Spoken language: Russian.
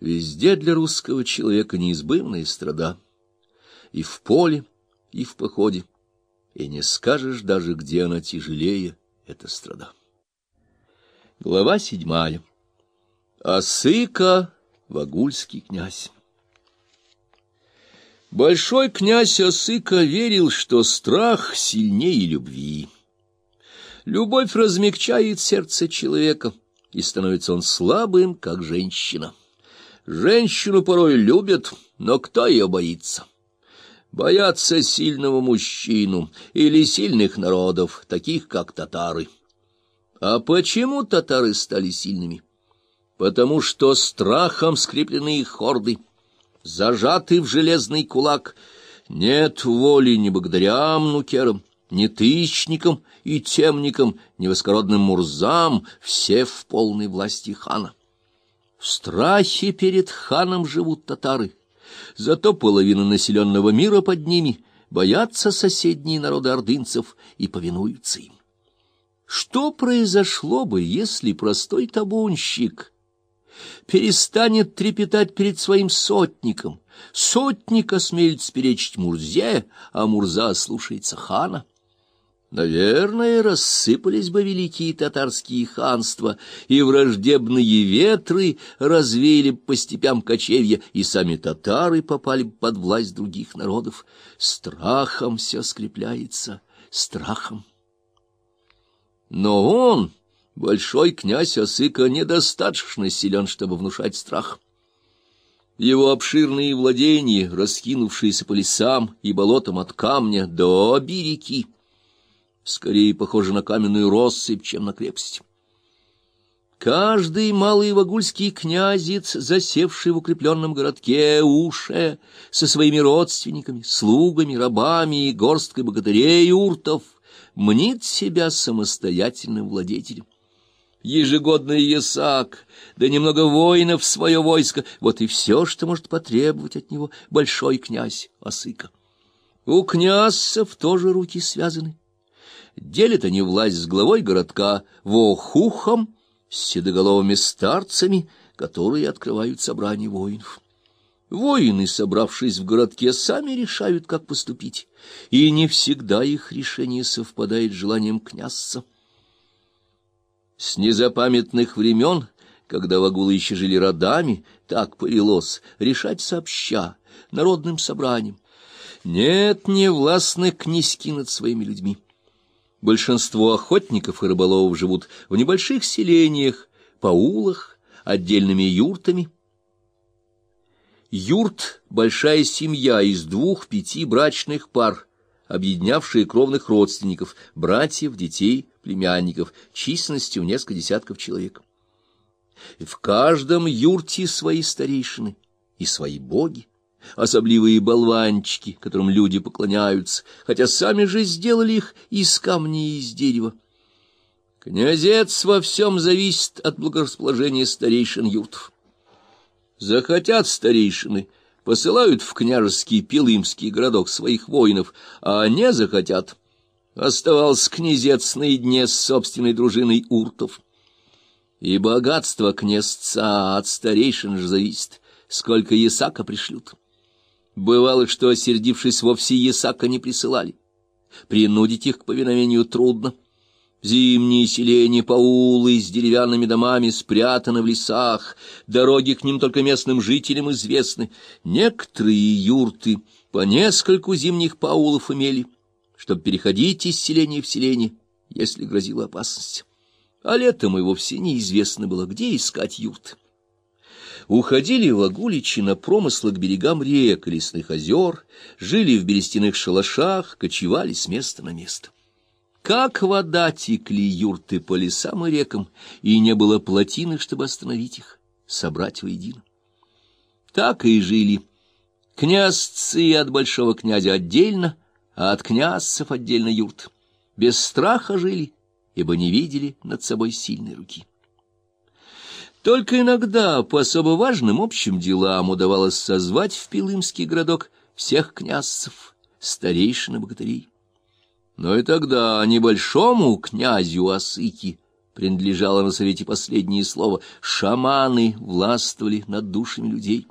Везде для русского человека неизбывные страда. И в поле, и в походе. И не скажешь даже, где она тяжелее, эта страда. Глава седьмая. Осыка, вагульский князь. Большой князь Осыка верил, что страх сильнее любви. Любовь размягчает сердце человека, и становится он слабым, как женщина. Женщину порой любят, но кто ее боится? Боятся сильного мужчину или сильных народов, таких как татары. А почему татары стали сильными? Потому что страхом скреплены их хорды, зажаты в железный кулак. Нет воли ни благодарям нукерам, ни тысячникам и темникам, ни воскородным мурзам, все в полной власти хана. В страхе перед ханом живут татары, зато половина населенного мира под ними боятся соседние народы ордынцев и повинуются им. Что произошло бы, если простой табунщик перестанет трепетать перед своим сотником, сотник осмелится перечить Мурзе, а Мурза слушается хана? Наверное, рассыпались бы великие татарские ханства, и враждебные ветры развеяли по степям кочевья, и сами татары попали под власть других народов. Страхом все скрепляется, страхом. Но он, большой князь Осыка, недостаточно силен, чтобы внушать страх. Его обширные владения, раскинувшиеся по лесам и болотам от камня до оби реки, скорее похожа на каменную россыпь, чем на крепость. Каждый малый вагульский князец, засевший в укрепленном городке Уше, со своими родственниками, слугами, рабами и горсткой богатырей уртов, мнит себя самостоятельным владетелем. Ежегодный ясак, да немного воинов в свое войско — вот и все, что может потребовать от него большой князь Осыка. У князцев тоже руки связаны. Делят они власть с главой городка Вохухом, с седоголовыми старцами, которые открывают собрание воинов. Воины, собравшись в городке, сами решают, как поступить, и не всегда их решение совпадает с желанием князца. С незапамятных времен, когда вагулы еще жили родами, так повелось решать сообща, народным собранием. Нет, не властны князьки над своими людьми. Большинство охотников и рыболовов живут в небольших селениях, паулах, отдельными юртами. Юрт — большая семья из двух-пяти брачных пар, объединявшая кровных родственников, братьев, детей, племянников, численностью в несколько десятков человек. В каждом юрте свои старейшины и свои боги особливые болванчики, которым люди поклоняются, хотя сами же сделали их из камня и из дерева. Князец во всем зависит от благорасположения старейшин юртов. Захотят старейшины, посылают в княжеский Пилымский городок своих воинов, а не захотят. Оставался князец наедине с собственной дружиной уртов. И богатство князца от старейшин же зависит, сколько ясака пришлют. Бывало, что, осердившись, вовсе Ясака не присылали. Принудить их к повиновению трудно. Зимние селения, паулы с деревянными домами спрятаны в лесах, дороги к ним только местным жителям известны. Некоторые юрты по нескольку зимних паулов имели, чтобы переходить из селения в селение, если грозила опасность. А летом и вовсе неизвестно было, где искать юрты уходили лагуличи на промыслы к берегам рек и лесных озер, жили в берестяных шалашах, кочевали с места на место. Как вода текли юрты по лесам и рекам, и не было плотины, чтобы остановить их, собрать воедино. Так и жили. Князцы от большого князя отдельно, а от князцев отдельно юрт. Без страха жили, ибо не видели над собой сильной руки. Только иногда по особо важным общим делам удавалось созвать в Пилымский городок всех князцев, старейшин и богатырей. Но и тогда небольшому князю Осыки принадлежало на совете последнее слово. Шаманы властвовали над душами людей.